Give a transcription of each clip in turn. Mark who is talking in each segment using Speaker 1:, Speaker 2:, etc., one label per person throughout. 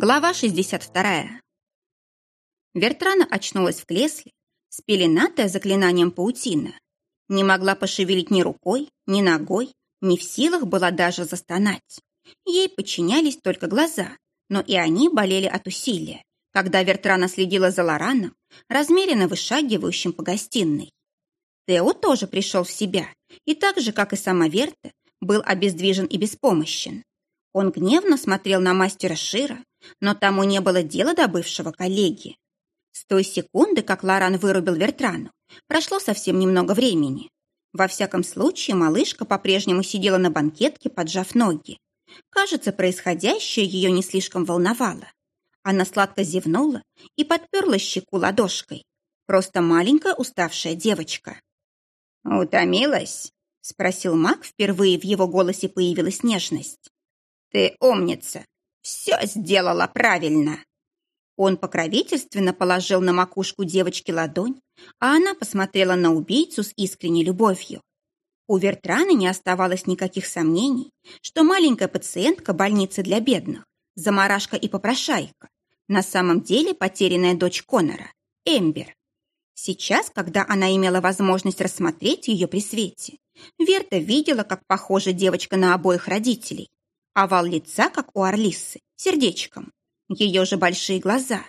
Speaker 1: Глава 62. Вертрана очнулась в кресле, спеленатая заклинанием паутина. Не могла пошевелить ни рукой, ни ногой, ни в силах была даже застонать. Ей подчинялись только глаза, но и они болели от усилия, когда Вертрана следила за Лораном, размеренно вышагивающим по гостиной. Тео тоже пришел в себя, и так же, как и сама Верта, был обездвижен и беспомощен. Он гневно смотрел на мастера Шира, но тому не было дела до бывшего коллеги. С той секунды, как Лоран вырубил Вертрану, прошло совсем немного времени. Во всяком случае, малышка по-прежнему сидела на банкетке, поджав ноги. Кажется, происходящее ее не слишком волновало. Она сладко зевнула и подперла щеку ладошкой. Просто маленькая уставшая девочка.
Speaker 2: «Утомилась?» — спросил маг, впервые в его голосе появилась нежность. «Ты умница! Все сделала правильно!»
Speaker 1: Он покровительственно положил на макушку девочки ладонь, а она посмотрела на убийцу с искренней любовью. У Вертраны не оставалось никаких сомнений, что маленькая пациентка больницы для бедных, заморашка и попрошайка, на самом деле потерянная дочь Конора, Эмбер. Сейчас, когда она имела возможность рассмотреть ее при свете, Верта видела, как похожа девочка на обоих родителей, Овал лица, как у Орлисы, сердечком. Ее же большие глаза.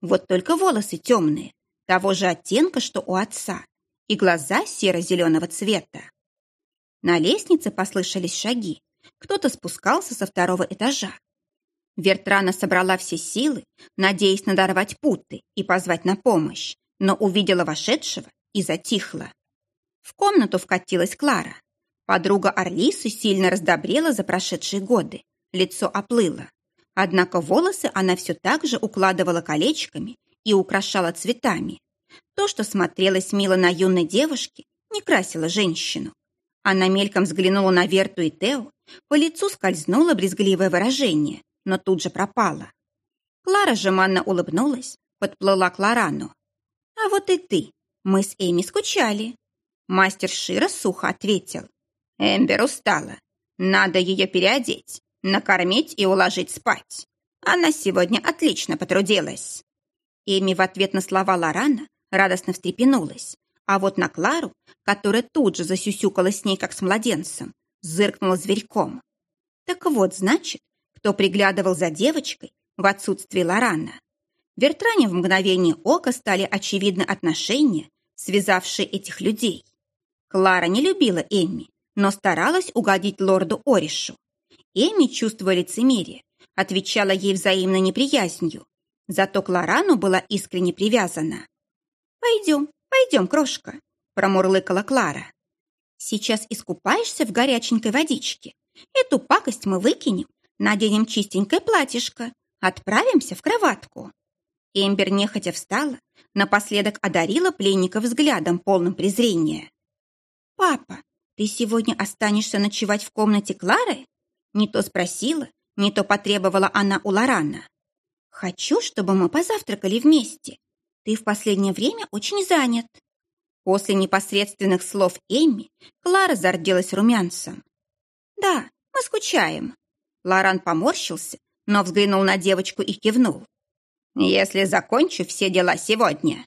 Speaker 1: Вот только волосы темные, того же оттенка, что у отца, и глаза серо-зеленого цвета. На лестнице послышались шаги. Кто-то спускался со второго этажа. Вертрана собрала все силы, надеясь надорвать путы и позвать на помощь, но увидела вошедшего и затихла. В комнату вкатилась Клара. Подруга Орлисы сильно раздобрела за прошедшие годы, лицо оплыло. Однако волосы она все так же укладывала колечками и украшала цветами. То, что смотрелось мило на юной девушке, не красило женщину. Она мельком взглянула на Верту и Тео, по лицу скользнуло брезгливое выражение, но тут же пропало. Клара жеманно улыбнулась, подплыла к Лорану. «А вот и ты. Мы с Эми скучали». Мастер Шира сухо ответил.
Speaker 2: Эмбер устала. Надо ее переодеть, накормить и уложить спать. Она сегодня отлично потрудилась.
Speaker 1: Эми в ответ на слова Лорана радостно встрепенулась, а вот на Клару, которая тут же засюсюкала с ней, как с младенцем, зыркнула зверьком. Так вот, значит, кто приглядывал за девочкой в отсутствие Лорана. Вертране в мгновение ока стали очевидны отношения, связавшие этих людей. Клара не любила Эмми, но старалась угодить лорду Оришу. Эми, чувствуя лицемерие, отвечала ей взаимной неприязнью, зато к Лорану была искренне привязана. «Пойдем, пойдем, крошка», — промурлыкала Клара. «Сейчас искупаешься в горяченькой водичке. Эту пакость мы выкинем, наденем чистенькое платьишко, отправимся в кроватку». Эмбер нехотя встала, напоследок одарила пленника взглядом, полным презрения. «Папа, «Ты сегодня останешься ночевать в комнате Клары?» Не то спросила, не то потребовала она у Лорана. «Хочу, чтобы мы позавтракали вместе. Ты в последнее время очень занят». После непосредственных слов Эмми Клара зарделась румянцем. «Да, мы скучаем». Лоран поморщился, но взглянул на девочку и кивнул.
Speaker 2: «Если закончу все дела сегодня».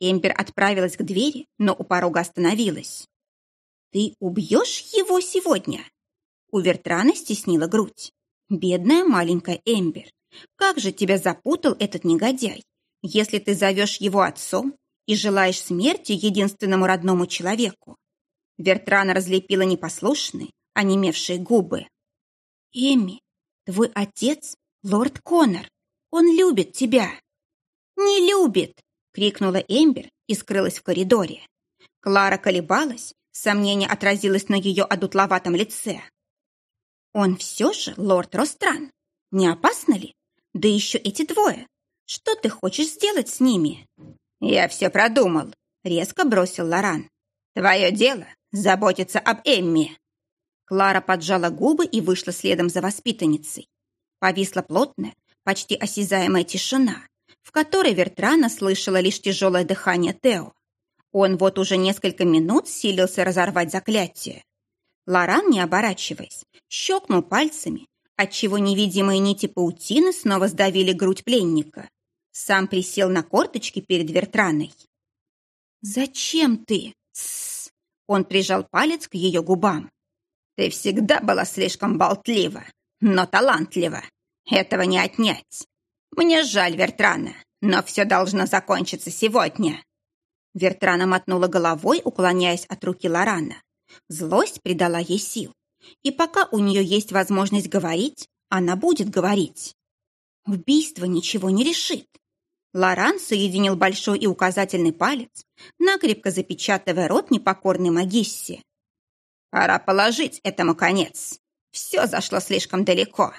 Speaker 1: Эмбер отправилась к двери, но у порога остановилась. «Ты убьешь его сегодня?» У Вертрана стеснила грудь. «Бедная маленькая Эмбер, как же тебя запутал этот негодяй, если ты зовешь его отцом и желаешь смерти единственному родному человеку?» Вертрана разлепила непослушные, онемевшие губы. «Эми, твой отец — лорд Коннор. Он любит тебя». «Не любит!» — крикнула Эмбер и скрылась в коридоре. Клара колебалась, Сомнение отразилось на ее одутловатом лице. «Он все же лорд Ростран. Не опасно ли? Да еще эти двое. Что ты хочешь сделать с ними?»
Speaker 2: «Я все продумал», — резко бросил Лоран. «Твое дело — заботиться об Эмме».
Speaker 1: Клара поджала губы и вышла следом за воспитанницей. Повисла плотная, почти осязаемая тишина, в которой Вертрана слышала лишь тяжелое дыхание Тео. Он вот уже несколько минут силился разорвать заклятие. Лоран, не оборачиваясь, щелкнул пальцами, отчего невидимые нити паутины снова сдавили грудь пленника. Сам присел на корточки перед Вертраной. «Зачем ты?» Тссс. Он прижал палец к ее губам.
Speaker 2: «Ты всегда была слишком болтлива, но талантлива. Этого не отнять. Мне жаль, Вертрана, но все должно закончиться сегодня».
Speaker 1: Вертрана мотнула головой, уклоняясь от руки Лорана. Злость придала ей сил. И пока у нее есть возможность говорить, она будет говорить. Убийство ничего не решит. Лоран соединил большой и указательный палец, накрепко запечатывая рот непокорной Магиссе.
Speaker 2: «Пора положить этому конец. Все зашло слишком далеко.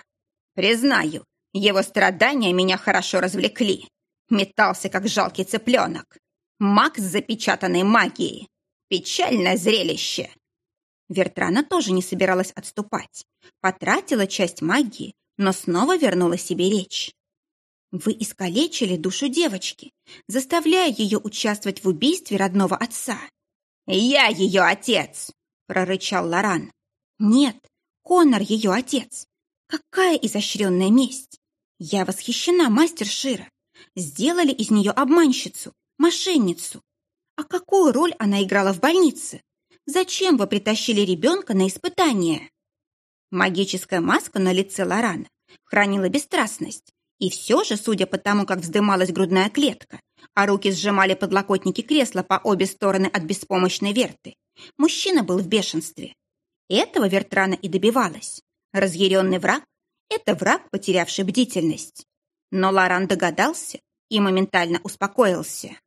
Speaker 2: Признаю, его страдания меня хорошо развлекли. Метался, как жалкий цыпленок. Маг с запечатанной магией. Печальное зрелище.
Speaker 1: Вертрана тоже не собиралась отступать. Потратила часть магии, но снова вернула себе речь. Вы искалечили душу девочки, заставляя ее участвовать в убийстве родного отца.
Speaker 2: «Я ее отец!» — прорычал Лоран.
Speaker 1: «Нет, Конор ее отец. Какая изощренная месть! Я восхищена, мастер Шира. Сделали из нее обманщицу, мошенницу. А какую роль она играла в больнице? Зачем вы притащили ребенка на испытание? Магическая маска на лице Лорана хранила бесстрастность. И все же, судя по тому, как вздымалась грудная клетка, а руки сжимали подлокотники кресла по обе стороны от беспомощной Верты, мужчина был в бешенстве. Этого Вертрана и добивалась. Разъяренный враг — это враг, потерявший бдительность. Но Лоран догадался и моментально успокоился.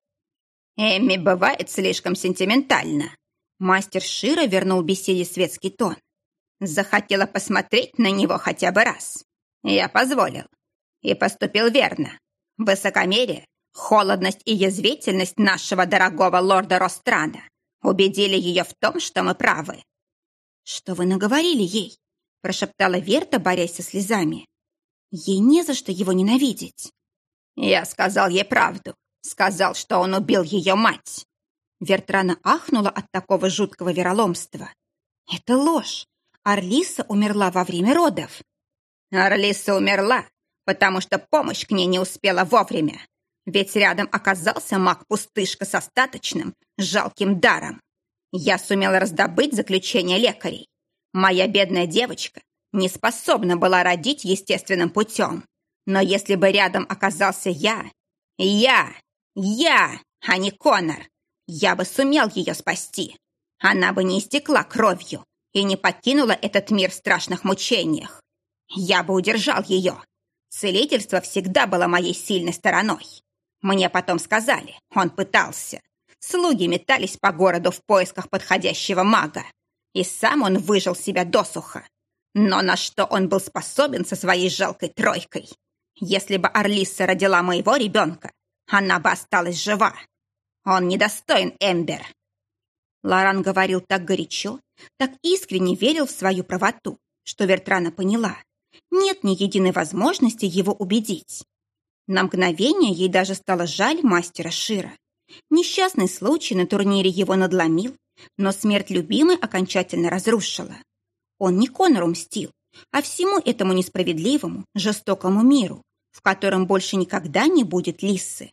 Speaker 2: «Эмми бывает слишком сентиментально»,
Speaker 1: Мастер Шира вернул беседе светский тон.
Speaker 2: Захотела посмотреть на него хотя бы раз. Я позволил. И поступил верно. Высокомерие, холодность и язвительность нашего дорогого лорда Ространа убедили ее в том, что мы правы.
Speaker 1: «Что вы наговорили ей?» – прошептала Верта, борясь со слезами. «Ей не за что его ненавидеть».
Speaker 2: «Я сказал ей правду. Сказал, что он убил ее мать.
Speaker 1: Вертрана ахнула от такого жуткого вероломства. «Это ложь! Орлиса умерла во время родов!»
Speaker 2: «Орлиса умерла, потому что помощь к ней не успела вовремя. Ведь рядом оказался маг-пустышка с остаточным, жалким даром. Я сумела раздобыть заключение лекарей. Моя бедная девочка не способна была родить естественным путем. Но если бы рядом оказался я, я, я, а не Конор, я бы сумел ее спасти. Она бы не истекла кровью и не покинула этот мир в страшных мучениях. Я бы удержал ее. Целительство всегда было моей сильной стороной. Мне потом сказали, он пытался. Слуги метались по городу в поисках подходящего мага. И сам он выжил себя досуха. Но на что он был способен со своей жалкой тройкой? Если бы Орлиса родила моего ребенка, она бы осталась жива. Он недостоин Эмбер.
Speaker 1: Лоран говорил так горячо, так искренне верил в свою правоту, что Вертрана поняла. Нет ни единой возможности его убедить. На мгновение ей даже стало жаль мастера Шира. Несчастный случай на турнире его надломил, но смерть любимой окончательно разрушила. Он не Конору мстил, а всему этому несправедливому, жестокому миру, в котором больше никогда не будет Лисы.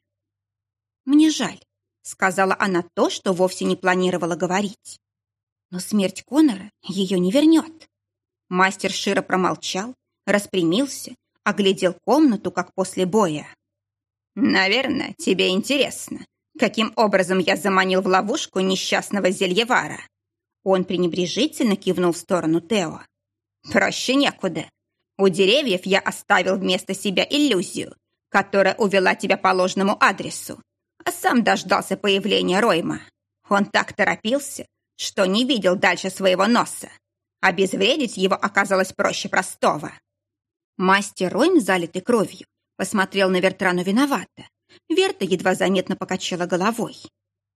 Speaker 1: Мне жаль, Сказала она то, что вовсе не планировала говорить. Но смерть Конора ее не вернет. Мастер Шира промолчал, распрямился, оглядел комнату, как после боя.
Speaker 2: «Наверное, тебе интересно, каким образом я заманил в ловушку несчастного зельевара?»
Speaker 1: Он пренебрежительно кивнул в сторону Тео.
Speaker 2: «Проще некуда. У деревьев я оставил вместо себя иллюзию, которая увела тебя по ложному адресу сам дождался появления Ройма. Он так торопился, что не видел дальше своего носа. Обезвредить его оказалось проще простого.
Speaker 1: Мастер Ройм, залитый кровью, посмотрел на Вертрану виновато. Верта едва заметно покачала головой.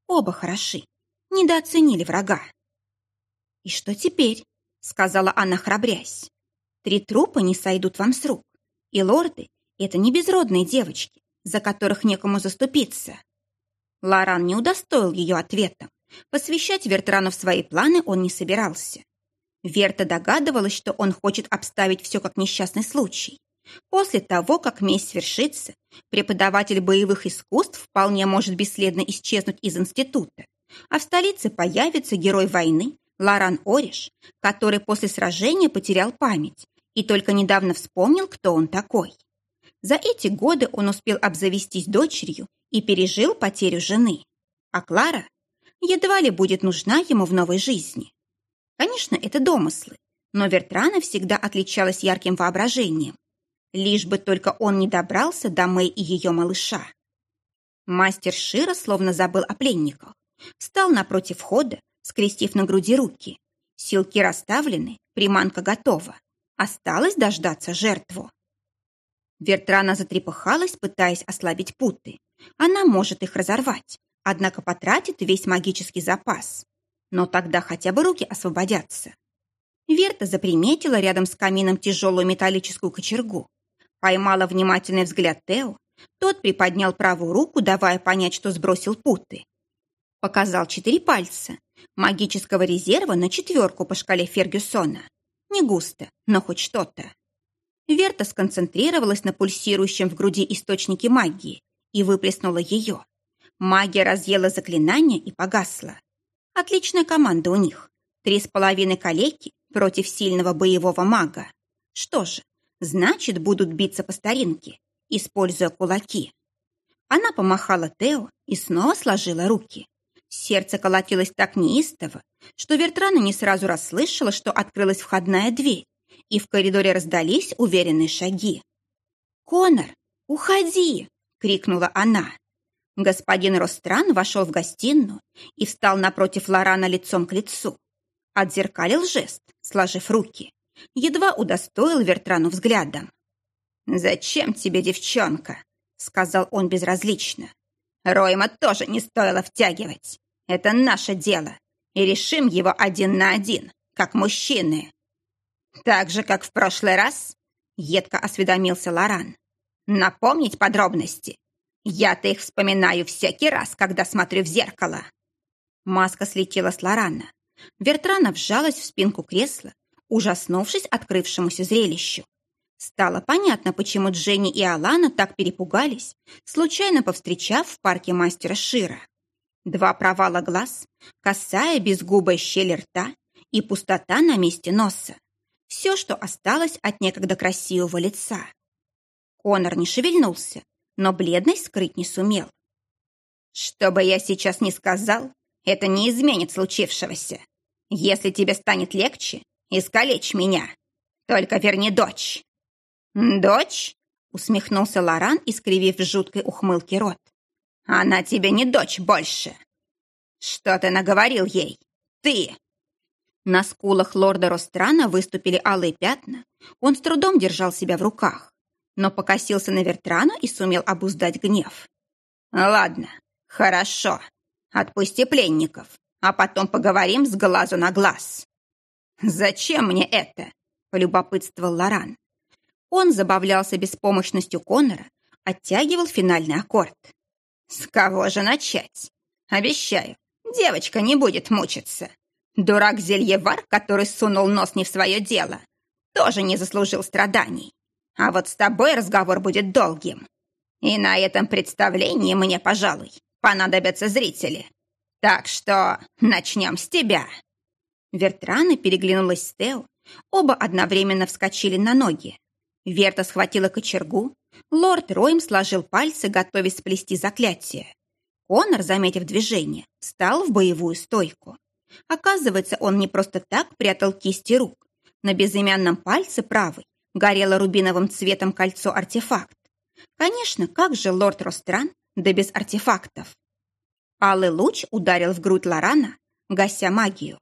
Speaker 1: Оба хороши, недооценили врага. «И что теперь?» — сказала она, храбрясь. «Три трупа не сойдут вам с рук, и лорды — это не безродные девочки, за которых некому заступиться». Лоран не удостоил ее ответом. Посвящать Вертрану в свои планы он не собирался. Верта догадывалась, что он хочет обставить все как несчастный случай. После того, как месть свершится, преподаватель боевых искусств вполне может бесследно исчезнуть из института, а в столице появится герой войны Лоран Ориш, который после сражения потерял память и только недавно вспомнил, кто он такой. За эти годы он успел обзавестись дочерью и пережил потерю жены. А Клара едва ли будет нужна ему в новой жизни. Конечно, это домыслы, но Вертрана всегда отличалась ярким воображением. Лишь бы только он не добрался до Мэй и ее малыша. Мастер Шира словно забыл о пленниках. Встал напротив входа, скрестив на груди руки. Силки расставлены, приманка готова. Осталось дождаться жертву. Вертрана затрепыхалась, пытаясь ослабить путы. Она может их разорвать, однако потратит весь магический запас. Но тогда хотя бы руки освободятся. Верта заприметила рядом с камином тяжелую металлическую кочергу. Поймала внимательный взгляд Тео. Тот приподнял правую руку, давая понять, что сбросил путы. Показал четыре пальца. Магического резерва на четверку по шкале Фергюсона. Не густо, но хоть что-то. Верта сконцентрировалась на пульсирующем в груди источнике магии и выплеснула ее. Магия разъела заклинание и погасла. Отличная команда у них. Три с половиной калеки против сильного боевого мага. Что же, значит, будут биться по старинке, используя кулаки. Она помахала Тео и снова сложила руки. Сердце колотилось так неистово, что Вертрана не сразу расслышала, что открылась входная дверь, и в коридоре раздались уверенные шаги. «Конор, уходи!» — крикнула она. Господин Ростран вошел в гостиную и встал напротив Лорана лицом к лицу. Отзеркалил жест, сложив руки. Едва удостоил Вертрану взглядом. «Зачем тебе, девчонка?» — сказал он безразлично. «Ройма тоже не стоило втягивать. Это наше дело, и решим его один на один, как мужчины». «Так же, как в прошлый раз?» — едко осведомился Лоран. «Напомнить подробности? Я-то их вспоминаю всякий раз, когда смотрю в зеркало». Маска слетела с Лорана. Вертрана вжалась в спинку кресла, ужаснувшись открывшемуся зрелищу. Стало понятно, почему Дженни и Алана так перепугались, случайно повстречав в парке мастера Шира. Два провала глаз, косая безгубая щель рта и пустота на месте носа. Все, что осталось от некогда красивого лица. Конор не шевельнулся, но бледность скрыть не сумел. «Что бы я сейчас ни сказал, это не изменит случившегося. Если тебе станет легче, искалечь меня. Только верни дочь». «Дочь?» — усмехнулся Лоран, искривив в жуткой ухмылке рот. «Она тебе не дочь больше». «Что ты наговорил ей? Ты!» На скулах лорда Ространа выступили алые пятна. Он с трудом держал себя в руках, но покосился на Вертрана и сумел обуздать гнев. «Ладно, хорошо. Отпусти пленников, а потом поговорим с глазу на глаз». «Зачем мне это?» – полюбопытствовал Лоран. Он забавлялся беспомощностью Конора, оттягивал финальный аккорд. «С кого же начать? Обещаю, девочка не будет мучиться. Дурак-зельевар, который сунул нос не в свое дело, тоже не заслужил страданий. А вот с тобой разговор будет долгим. И на этом представлении мне, пожалуй, понадобятся зрители. Так что начнем с тебя». Вертрана переглянулась с Тео. Оба одновременно вскочили на ноги. Верта схватила кочергу. Лорд Ройм сложил пальцы, готовясь сплести заклятие. Конор, заметив движение, встал в боевую стойку. Оказывается, он не просто так прятал кисти рук. На безымянном пальце правой горело рубиновым цветом кольцо-артефакт. Конечно, как же лорд Ростран, да без артефактов. Алый луч ударил в грудь Лорана, гася магию.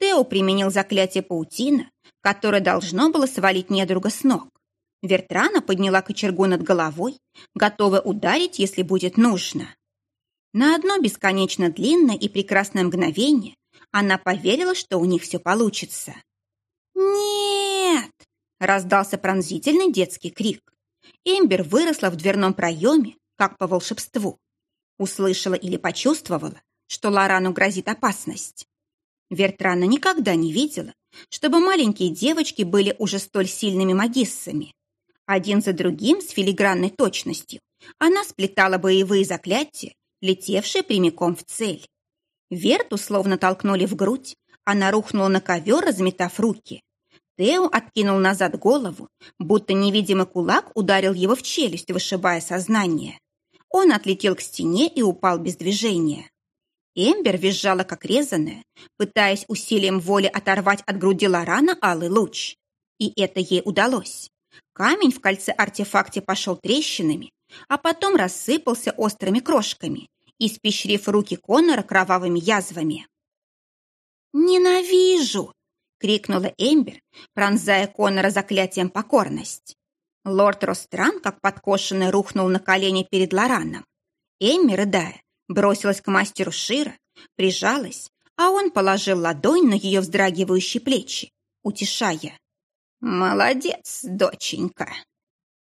Speaker 1: Тео применил заклятие паутина, которое должно было свалить недруга с ног. Вертрана подняла кочергу над головой, готовая ударить, если будет нужно. На одно бесконечно длинное и прекрасное мгновение она поверила, что у них все получится. «Нет!» — раздался пронзительный детский крик. Эмбер выросла в дверном проеме, как по волшебству. Услышала или почувствовала, что Лорану грозит опасность. Вертрана никогда не видела, чтобы маленькие девочки были уже столь сильными магиссами. Один за другим с филигранной точностью она сплетала боевые заклятия, летевшие прямиком в цель. Верту словно толкнули в грудь, она рухнула на ковер, разметав руки. Тео откинул назад голову, будто невидимый кулак ударил его в челюсть, вышибая сознание. Он отлетел к стене и упал без движения. Эмбер визжала, как резаная, пытаясь усилием воли оторвать от груди Лорана алый луч. И это ей удалось. Камень в кольце-артефакте пошел трещинами, а потом рассыпался острыми крошками, испещрив руки Конора кровавыми язвами. «Ненавижу!» — крикнула Эмбер, пронзая Конора заклятием покорность. Лорд Ростран, как подкошенный, рухнул на колени перед Лораном. Эмми, рыдая, бросилась к мастеру Шира, прижалась, а он положил ладонь на ее вздрагивающие плечи, утешая. «Молодец, доченька!»